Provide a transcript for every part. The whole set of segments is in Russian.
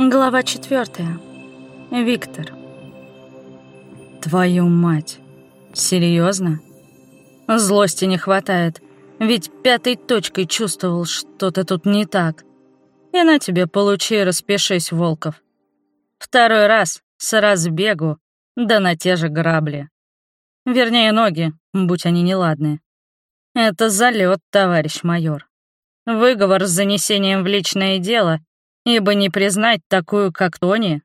Глава четвертая. Виктор. Твою мать. Серьезно? Злости не хватает. Ведь пятой точкой чувствовал, что-то тут не так. И на тебе получи, распишись, Волков. Второй раз, с разбегу, да на те же грабли. Вернее, ноги, будь они неладные. Это залет, товарищ майор. Выговор с занесением в личное дело, ибо не признать такую, как Тони.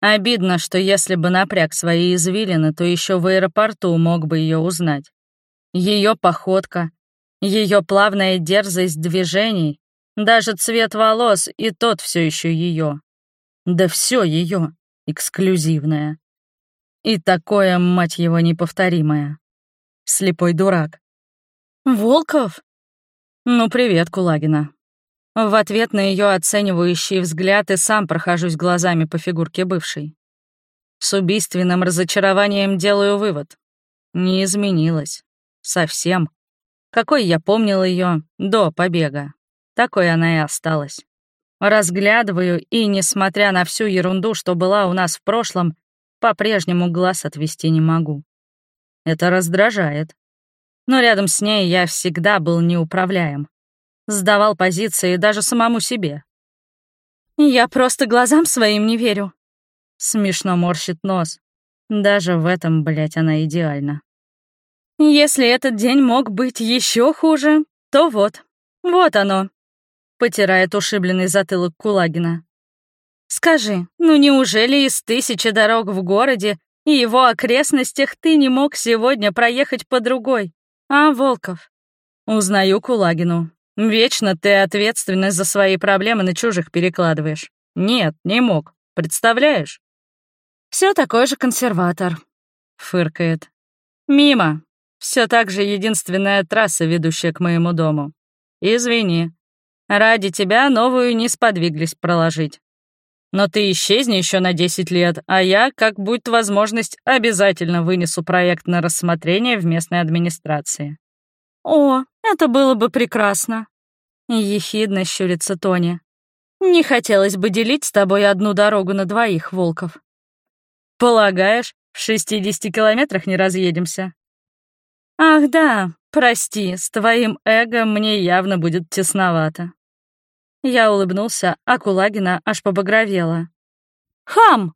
Обидно, что если бы напряг свои извилины, то еще в аэропорту мог бы ее узнать. Ее походка, ее плавная дерзость движений, даже цвет волос, и тот все еще ее. Да все ее, эксклюзивное. И такое, мать его, неповторимое. Слепой дурак. «Волков?» «Ну, привет, Кулагина». В ответ на ее оценивающий взгляд и сам прохожусь глазами по фигурке бывшей. С убийственным разочарованием делаю вывод. Не изменилась. Совсем. Какой я помнил ее до побега. Такой она и осталась. Разглядываю и, несмотря на всю ерунду, что была у нас в прошлом, по-прежнему глаз отвести не могу. Это раздражает но рядом с ней я всегда был неуправляем. Сдавал позиции даже самому себе. «Я просто глазам своим не верю». Смешно морщит нос. Даже в этом, блядь, она идеальна. «Если этот день мог быть еще хуже, то вот, вот оно», — потирает ушибленный затылок Кулагина. «Скажи, ну неужели из тысячи дорог в городе и его окрестностях ты не мог сегодня проехать по другой? «А, Волков?» «Узнаю Кулагину. Вечно ты ответственность за свои проблемы на чужих перекладываешь. Нет, не мог. Представляешь?» Все такой же консерватор», — фыркает. «Мимо. Все так же единственная трасса, ведущая к моему дому. Извини. Ради тебя новую не сподвиглись проложить. Но ты исчезни еще на 10 лет, а я, как будет возможность, обязательно вынесу проект на рассмотрение в местной администрации». «О, это было бы прекрасно!» Ехидно щурится Тони. «Не хотелось бы делить с тобой одну дорогу на двоих, Волков». «Полагаешь, в 60 километрах не разъедемся?» «Ах да, прости, с твоим эго мне явно будет тесновато». Я улыбнулся, а Кулагина аж побагровела. «Хам!»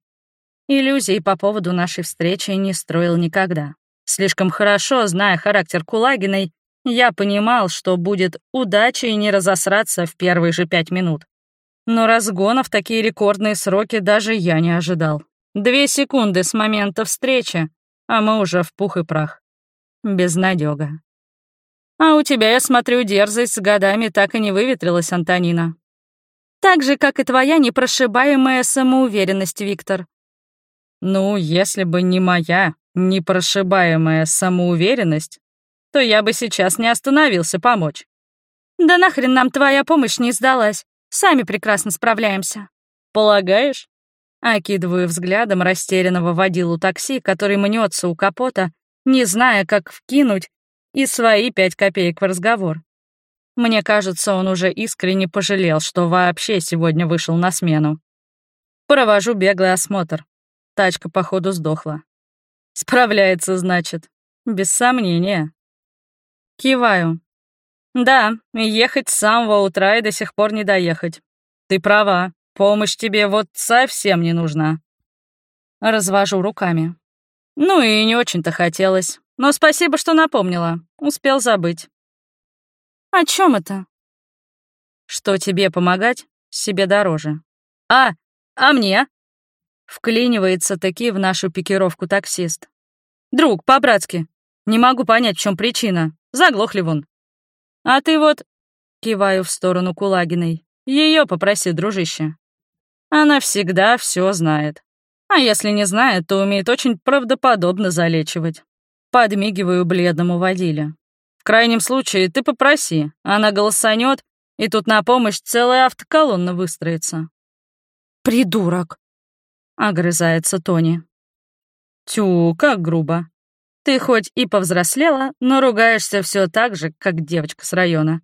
Иллюзий по поводу нашей встречи не строил никогда. Слишком хорошо, зная характер Кулагиной, я понимал, что будет удачей не разосраться в первые же пять минут. Но разгона в такие рекордные сроки даже я не ожидал. Две секунды с момента встречи, а мы уже в пух и прах. Безнадёга. А у тебя, я смотрю, дерзость с годами так и не выветрилась, Антонина. Так же, как и твоя непрошибаемая самоуверенность, Виктор. Ну, если бы не моя непрошибаемая самоуверенность, то я бы сейчас не остановился помочь. Да нахрен нам твоя помощь не сдалась. Сами прекрасно справляемся. Полагаешь? Окидываю взглядом растерянного водилу такси, который мнется у капота, не зная, как вкинуть и свои пять копеек в разговор. Мне кажется, он уже искренне пожалел, что вообще сегодня вышел на смену. Провожу беглый осмотр. Тачка, походу, сдохла. Справляется, значит. Без сомнения. Киваю. Да, ехать с самого утра и до сих пор не доехать. Ты права, помощь тебе вот совсем не нужна. Развожу руками. Ну и не очень-то хотелось. Но спасибо, что напомнила. Успел забыть. О чем это? Что тебе помогать, себе дороже. А, а мне? Вклинивается таки в нашу пикировку таксист. Друг, по-братски. Не могу понять, в чем причина. Заглохли вон. А ты вот... Киваю в сторону Кулагиной. Ее попроси, дружище. Она всегда все знает. А если не знает, то умеет очень правдоподобно залечивать. Подмигиваю бледному водиле. В крайнем случае ты попроси, она голосанет, и тут на помощь целая автоколонна выстроится. «Придурок!» — огрызается Тони. «Тю, как грубо. Ты хоть и повзрослела, но ругаешься все так же, как девочка с района.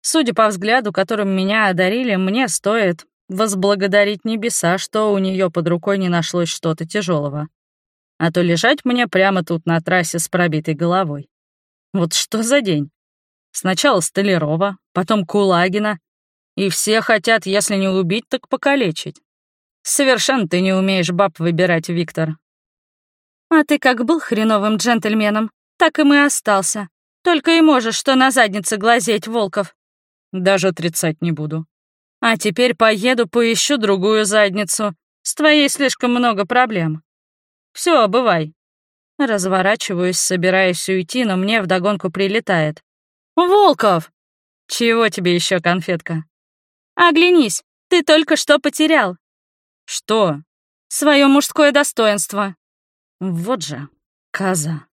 Судя по взгляду, которым меня одарили, мне стоит возблагодарить небеса, что у нее под рукой не нашлось что-то тяжелого. А то лежать мне прямо тут на трассе с пробитой головой. Вот что за день? Сначала Столярова, потом Кулагина, и все хотят, если не убить, так покалечить. Совершенно ты не умеешь баб выбирать, Виктор. А ты как был хреновым джентльменом, так и мы остался. Только и можешь что на заднице глазеть, Волков. Даже отрицать не буду. А теперь поеду поищу другую задницу. С твоей слишком много проблем. Все, бывай. Разворачиваюсь, собираюсь уйти, но мне вдогонку прилетает. «Волков!» «Чего тебе еще, конфетка?» «Оглянись, ты только что потерял». «Что?» «Свое мужское достоинство». Вот же, коза.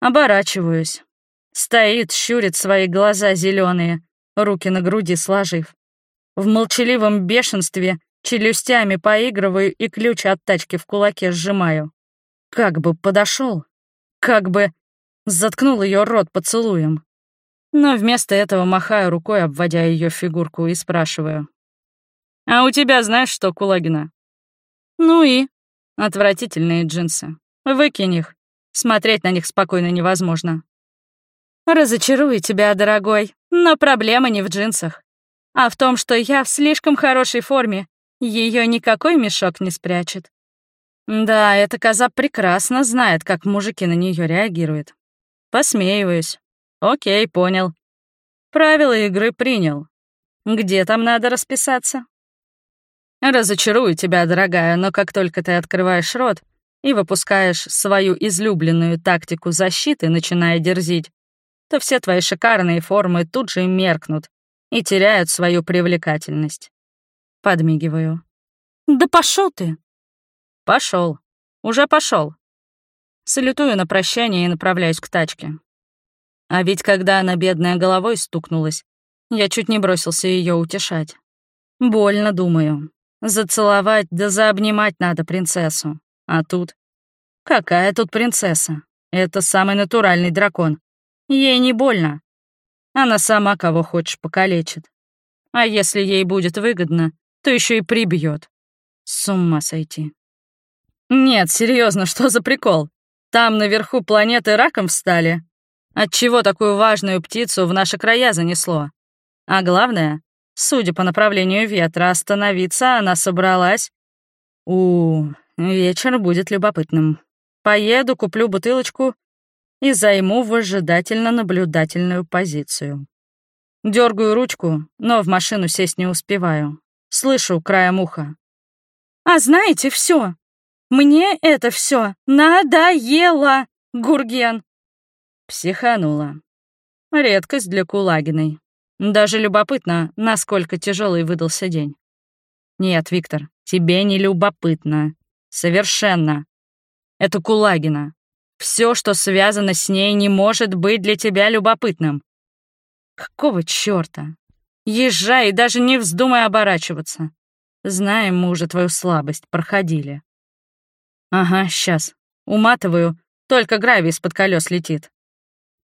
Оборачиваюсь. Стоит, щурит свои глаза зеленые, руки на груди сложив. В молчаливом бешенстве челюстями поигрываю и ключ от тачки в кулаке сжимаю. Как бы подошел, как бы заткнул ее рот поцелуем. Но вместо этого махаю рукой, обводя ее фигурку, и спрашиваю. «А у тебя знаешь что, Кулагина?» «Ну и?» Отвратительные джинсы. Выкинь их. Смотреть на них спокойно невозможно. Разочарую тебя, дорогой, но проблема не в джинсах, а в том, что я в слишком хорошей форме. Ее никакой мешок не спрячет. Да, эта коза прекрасно знает, как мужики на нее реагируют. Посмеиваюсь. Окей, понял. Правила игры принял. Где там надо расписаться? Разочарую тебя, дорогая, но как только ты открываешь рот и выпускаешь свою излюбленную тактику защиты, начиная дерзить, то все твои шикарные формы тут же меркнут и теряют свою привлекательность. Подмигиваю. Да пошел ты. Пошел. Уже пошел. Салютую на прощание и направляюсь к тачке. А ведь когда она бедная головой стукнулась, я чуть не бросился ее утешать. Больно, думаю. Зацеловать да заобнимать надо принцессу. А тут... Какая тут принцесса? Это самый натуральный дракон. Ей не больно. Она сама кого хочешь покалечит. А если ей будет выгодно, то еще и прибьет. С ума сойти. Нет, серьезно, что за прикол? Там наверху планеты раком встали. Отчего такую важную птицу в наши края занесло? А главное, Судя по направлению ветра, остановиться она собралась. У, вечер будет любопытным. Поеду, куплю бутылочку и займу выжидательно-наблюдательную позицию. Дергаю ручку, но в машину сесть не успеваю. Слышу краем уха. «А знаете, все. Мне это все надоело, Гурген!» Психанула. Редкость для Кулагиной. Даже любопытно, насколько тяжелый выдался день. Нет, Виктор, тебе не любопытно. Совершенно. Это Кулагина. Все, что связано с ней, не может быть для тебя любопытным. Какого чёрта? Езжай и даже не вздумай оборачиваться. Знаем мы уже твою слабость, проходили. Ага, сейчас. Уматываю, только гравий из-под колес летит.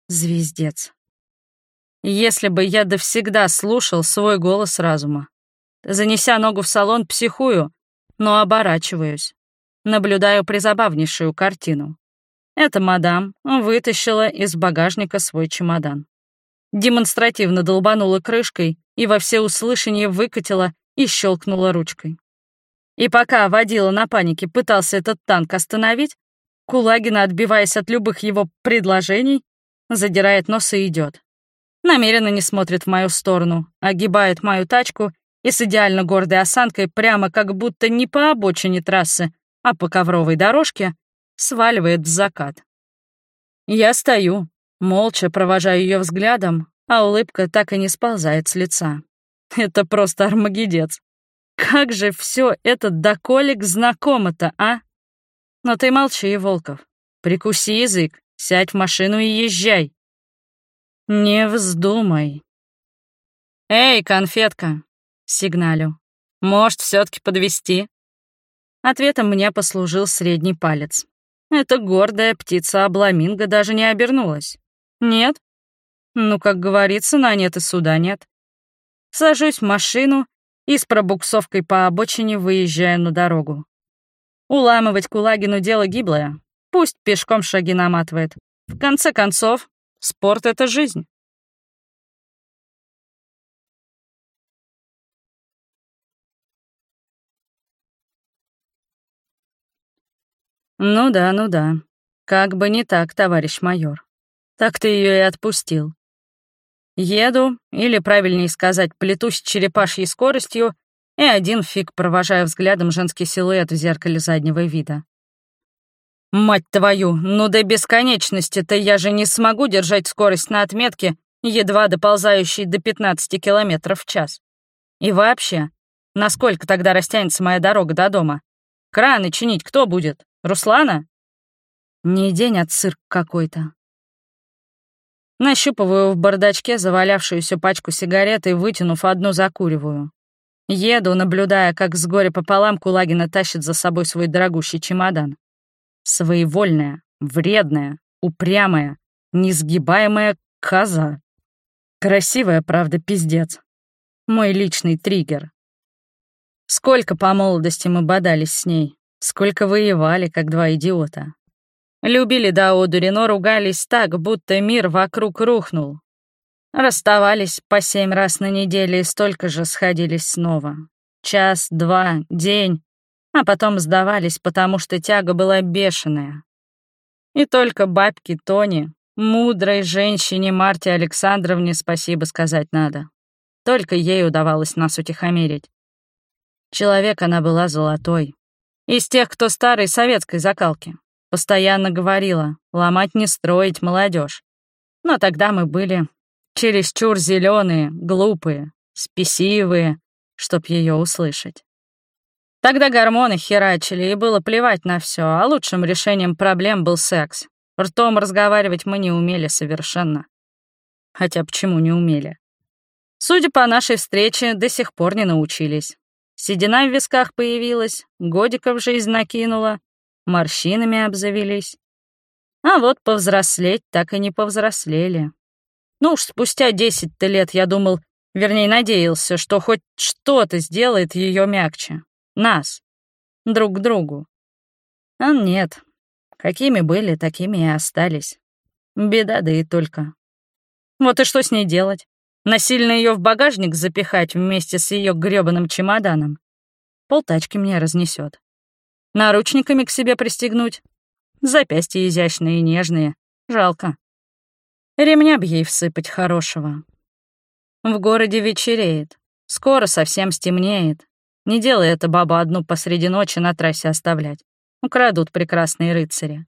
Звездец. Если бы я довсегда слушал свой голос разума. Занеся ногу в салон, психую, но оборачиваюсь. Наблюдаю призабавнейшую картину. Эта мадам вытащила из багажника свой чемодан. Демонстративно долбанула крышкой и во всеуслышание выкатила и щелкнула ручкой. И пока водила на панике пытался этот танк остановить, Кулагина, отбиваясь от любых его предложений, задирает нос и идет намеренно не смотрит в мою сторону, огибает мою тачку и с идеально гордой осанкой, прямо как будто не по обочине трассы, а по ковровой дорожке, сваливает в закат. Я стою, молча провожаю ее взглядом, а улыбка так и не сползает с лица. Это просто армагедец. Как же все это доколик знакомо-то, а? Но ты молчи, Волков. Прикуси язык, сядь в машину и езжай. «Не вздумай». «Эй, конфетка!» — сигналю. «Может, все таки подвести? Ответом мне послужил средний палец. Эта гордая птица Абламинго даже не обернулась. «Нет?» Ну, как говорится, на нет и суда нет. Сажусь в машину и с пробуксовкой по обочине выезжаю на дорогу. Уламывать Кулагину дело гиблое. Пусть пешком шаги наматывает. В конце концов, спорт — это жизнь. Ну да, ну да. Как бы не так, товарищ майор. Так ты ее и отпустил. Еду, или, правильнее сказать, плетусь черепашьей скоростью, и один фиг провожаю взглядом женский силуэт в зеркале заднего вида. «Мать твою, ну до бесконечности-то я же не смогу держать скорость на отметке, едва доползающей до 15 километров в час. И вообще, насколько тогда растянется моя дорога до дома? Краны чинить кто будет? Руслана?» Не день, а цирк какой-то. Нащупываю в бардачке завалявшуюся пачку сигарет и, вытянув одну, закуриваю. Еду, наблюдая, как с горя пополам Кулагина тащит за собой свой дорогущий чемодан. Своевольная, вредная, упрямая, несгибаемая коза. Красивая, правда, пиздец. Мой личный триггер. Сколько по молодости мы бодались с ней, сколько воевали, как два идиота. Любили до одури, но ругались так, будто мир вокруг рухнул. Расставались по семь раз на неделю и столько же сходились снова. Час, два, день, а потом сдавались, потому что тяга была бешеная. И только бабке Тони, мудрой женщине Марте Александровне спасибо сказать надо. Только ей удавалось нас утихомирить. Человек она была золотой. Из тех, кто старой советской закалки. Постоянно говорила, ломать не строить молодежь. Но тогда мы были чересчур зеленые, глупые, спесивые, чтоб ее услышать. Тогда гормоны херачили, и было плевать на все, а лучшим решением проблем был секс. Ртом разговаривать мы не умели совершенно. Хотя почему не умели? Судя по нашей встрече, до сих пор не научились. Седина в висках появилась, годиков жизнь накинула, морщинами обзавелись. А вот повзрослеть так и не повзрослели. Ну уж спустя десять-то лет я думал, вернее, надеялся, что хоть что-то сделает ее мягче. Нас. Друг к другу. А нет. Какими были, такими и остались. Беда, да и только. Вот и что с ней делать? Насильно ее в багажник запихать вместе с ее грёбаным чемоданом? Полтачки мне разнесет. Наручниками к себе пристегнуть. Запястья изящные и нежные. Жалко. Ремня б ей всыпать хорошего. В городе вечереет. Скоро совсем стемнеет. Не делай это баба одну посреди ночи на трассе оставлять. Украдут прекрасные рыцари.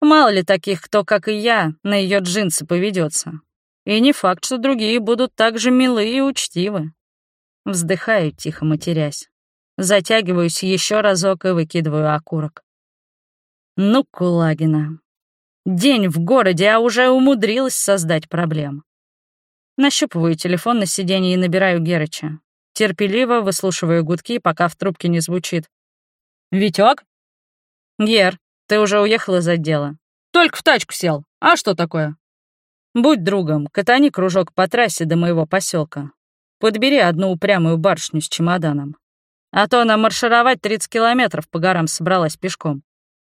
Мало ли таких, кто, как и я, на ее джинсы поведется. И не факт, что другие будут так же милы и учтивы. Вздыхаю, тихо матерясь. Затягиваюсь еще разок и выкидываю окурок. Ну, Кулагина. День в городе, а уже умудрилась создать проблем. Нащупываю телефон на сиденье и набираю Герыча. Терпеливо выслушиваю гудки, пока в трубке не звучит. «Витёк?» «Гер, ты уже уехал из отдела?» «Только в тачку сел. А что такое?» «Будь другом, катани кружок по трассе до моего поселка. Подбери одну упрямую барышню с чемоданом. А то она маршировать 30 километров по горам собралась пешком.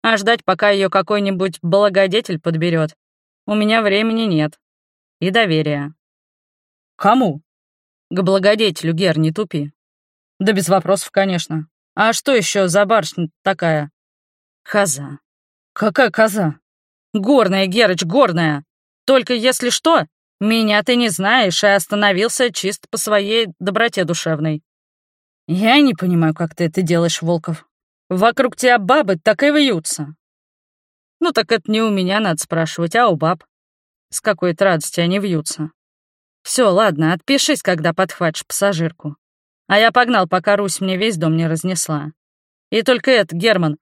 А ждать, пока ее какой-нибудь благодетель подберет, у меня времени нет. И доверия. Кому? К благодетелю, Гер, не тупи. Да без вопросов, конечно. А что еще за барышня такая? Коза. Какая коза? Горная, Герыч, горная. Только если что, меня ты не знаешь и остановился чисто по своей доброте душевной. «Я не понимаю, как ты это делаешь, Волков. Вокруг тебя бабы так и вьются». «Ну так это не у меня надо спрашивать, а у баб. С какой-то радости они вьются. Все, ладно, отпишись, когда подхватишь пассажирку. А я погнал, пока Русь мне весь дом не разнесла. И только это, Герман...»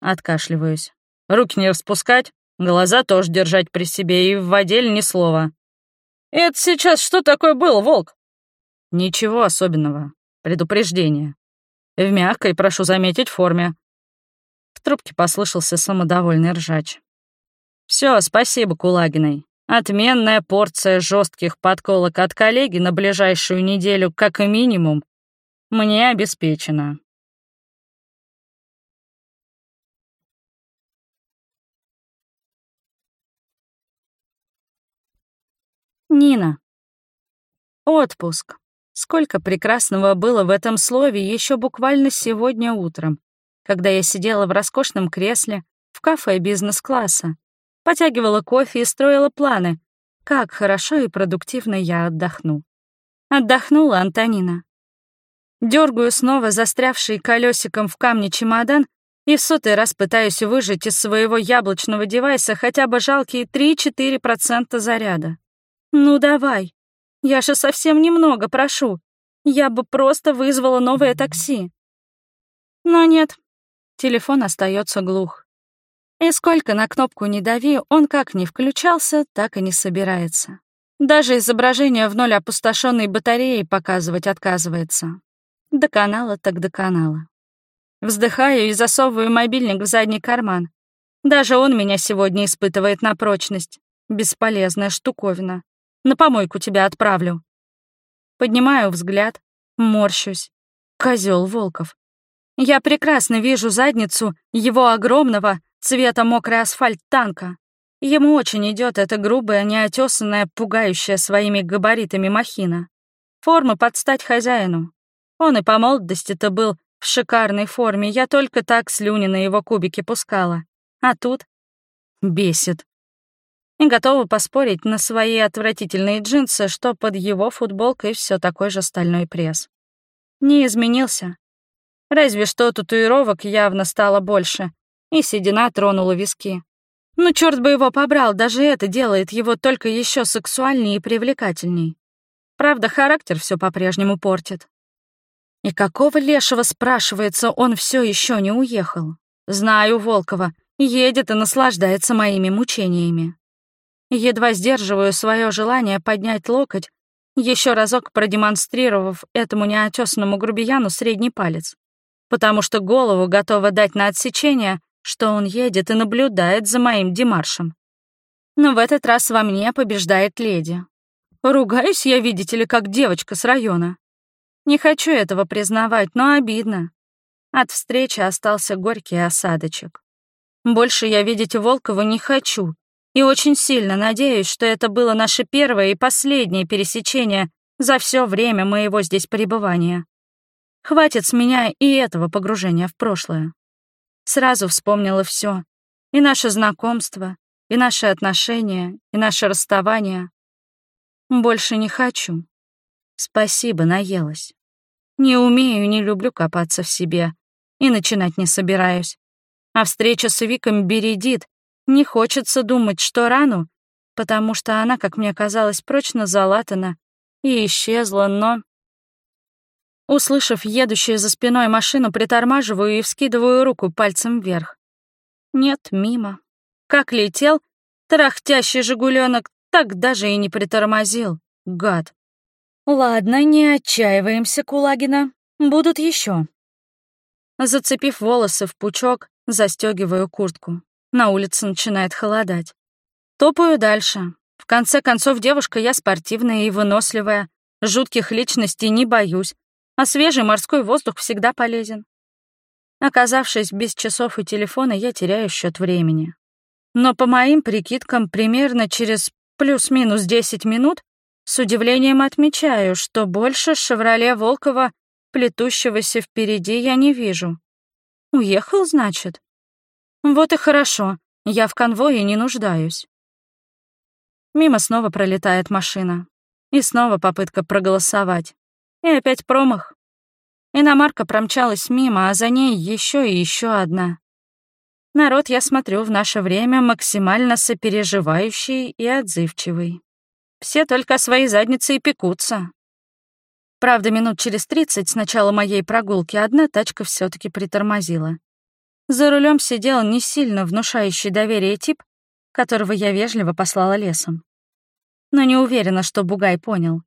Откашливаюсь. Руки не распускать, глаза тоже держать при себе и в воде ни слова. «Это сейчас что такое было, Волк?» «Ничего особенного. Предупреждение. В мягкой, прошу заметить, форме. В трубке послышался самодовольный ржач. Все, спасибо, Кулагиной. Отменная порция жестких подколок от коллеги на ближайшую неделю, как минимум. Мне обеспечено. Нина. Отпуск. Сколько прекрасного было в этом слове еще буквально сегодня утром, когда я сидела в роскошном кресле в кафе бизнес-класса, потягивала кофе и строила планы, как хорошо и продуктивно я отдохну. Отдохнула Антонина. Дергаю снова застрявший колесиком в камне чемодан и в сотый раз пытаюсь выжать из своего яблочного девайса хотя бы жалкие 3-4% заряда. Ну давай. Я же совсем немного прошу. Я бы просто вызвала новое такси. Но нет. Телефон остается глух. И сколько на кнопку не дави, он как не включался, так и не собирается. Даже изображение в ноль опустошенной батареи показывать отказывается. До канала так до канала. Вздыхаю и засовываю мобильник в задний карман. Даже он меня сегодня испытывает на прочность. Бесполезная штуковина. На помойку тебя отправлю. Поднимаю взгляд, морщусь. Козел Волков. Я прекрасно вижу задницу его огромного, цвета мокрый асфальт танка. Ему очень идет эта грубая, неотесанная, пугающая своими габаритами махина. Форма под стать хозяину. Он и по молодости-то был в шикарной форме, я только так слюни на его кубики пускала. А тут бесит и готова поспорить на свои отвратительные джинсы, что под его футболкой все такой же стальной пресс. Не изменился. Разве что татуировок явно стало больше, и седина тронула виски. Ну, черт бы его побрал, даже это делает его только еще сексуальнее и привлекательней. Правда, характер все по-прежнему портит. И какого лешего, спрашивается, он все еще не уехал? Знаю Волкова, едет и наслаждается моими мучениями. Едва сдерживаю свое желание поднять локоть, еще разок продемонстрировав этому неотесанному грубияну средний палец, потому что голову готова дать на отсечение, что он едет и наблюдает за моим демаршем. Но в этот раз во мне побеждает леди. Ругаюсь я, видите ли, как девочка с района. Не хочу этого признавать, но обидно. От встречи остался горький осадочек. Больше я видеть Волкова не хочу, и очень сильно надеюсь, что это было наше первое и последнее пересечение за все время моего здесь пребывания. Хватит с меня и этого погружения в прошлое. Сразу вспомнила все. И наше знакомство, и наши отношения, и наше расставание. Больше не хочу. Спасибо, наелась. Не умею и не люблю копаться в себе. И начинать не собираюсь. А встреча с Виком бередит, не хочется думать, что рану, потому что она, как мне казалось, прочно залатана и исчезла, но... Услышав едущую за спиной машину, притормаживаю и вскидываю руку пальцем вверх. Нет, мимо. Как летел, трахтящий жигуленок так даже и не притормозил, гад. Ладно, не отчаиваемся, Кулагина. Будут еще. Зацепив волосы в пучок, застегиваю куртку. На улице начинает холодать. Топаю дальше. В конце концов, девушка я спортивная и выносливая. Жутких личностей не боюсь, а свежий морской воздух всегда полезен. Оказавшись без часов и телефона, я теряю счет времени. Но по моим прикидкам, примерно через плюс-минус 10 минут с удивлением отмечаю, что больше «Шевроле» Волкова, плетущегося впереди, я не вижу. Уехал, значит? Вот и хорошо, я в конвое не нуждаюсь. Мимо снова пролетает машина. И снова попытка проголосовать. И опять промах. Иномарка промчалась мимо, а за ней еще и еще одна. Народ, я смотрю, в наше время максимально сопереживающий и отзывчивый. Все только своей заднице и пекутся. Правда, минут через тридцать с начала моей прогулки одна тачка все таки притормозила. За рулем сидел не сильно внушающий доверие тип, которого я вежливо послала лесом. Но не уверена, что Бугай понял.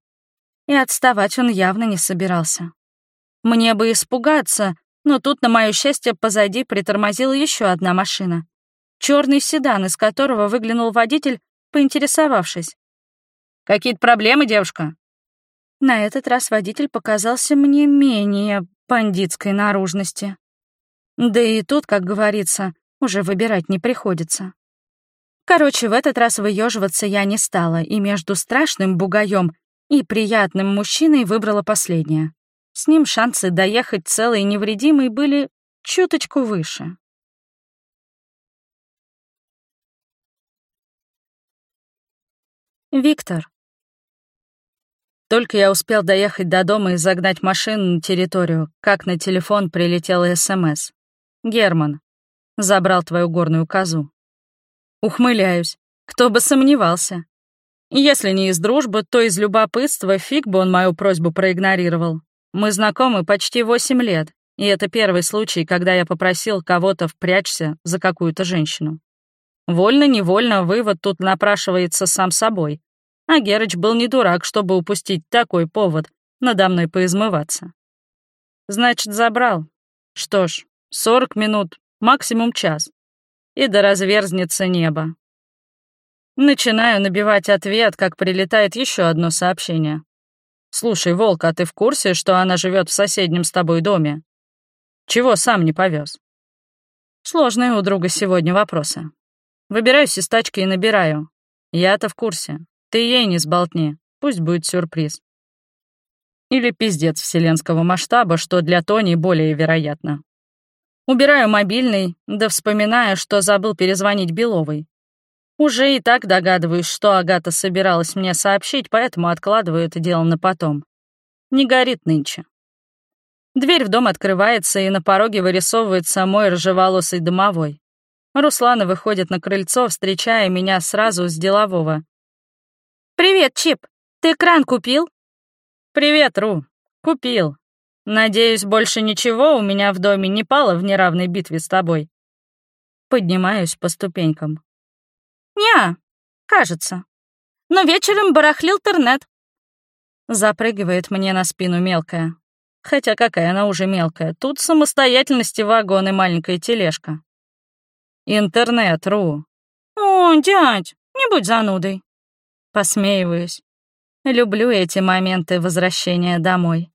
И отставать он явно не собирался. Мне бы испугаться, но тут, на мое счастье, позади притормозила еще одна машина. Черный седан, из которого выглянул водитель, поинтересовавшись. «Какие-то проблемы, девушка?» На этот раз водитель показался мне менее бандитской наружности. Да и тут, как говорится, уже выбирать не приходится. Короче, в этот раз выеживаться я не стала, и между страшным бугаем и приятным мужчиной выбрала последнее. С ним шансы доехать целой и невредимой были чуточку выше. Виктор. Только я успел доехать до дома и загнать машину на территорию, как на телефон прилетела СМС. «Герман, забрал твою горную козу». Ухмыляюсь. Кто бы сомневался. Если не из дружбы, то из любопытства фиг бы он мою просьбу проигнорировал. Мы знакомы почти восемь лет, и это первый случай, когда я попросил кого-то впрячься за какую-то женщину. Вольно-невольно вывод тут напрашивается сам собой. А Герыч был не дурак, чтобы упустить такой повод надо мной поизмываться. Значит, забрал. Что ж, сорок минут, максимум час. И до разверзнется небо. Начинаю набивать ответ, как прилетает еще одно сообщение. «Слушай, Волк, а ты в курсе, что она живет в соседнем с тобой доме? Чего сам не повез? Сложные у друга сегодня вопросы. Выбираюсь из тачки и набираю. Я-то в курсе. Ты ей не сболтни, пусть будет сюрприз. Или пиздец вселенского масштаба, что для Тони более вероятно. Убираю мобильный, да вспоминая, что забыл перезвонить Беловой. Уже и так догадываюсь, что Агата собиралась мне сообщить, поэтому откладываю это дело на потом. Не горит нынче. Дверь в дом открывается, и на пороге вырисовывается мой рыжеволосый домовой. Руслана выходит на крыльцо, встречая меня сразу с делового. «Привет, Чип! Ты кран купил?» «Привет, Ру. Купил. Надеюсь, больше ничего у меня в доме не пало в неравной битве с тобой». Поднимаюсь по ступенькам. «Не, кажется. Но вечером барахлил интернет». Запрыгивает мне на спину мелкая. Хотя какая она уже мелкая. Тут самостоятельности вагон и маленькая тележка. Интернет, Ру. О, дядь, не будь занудой. Посмеиваюсь. Люблю эти моменты возвращения домой.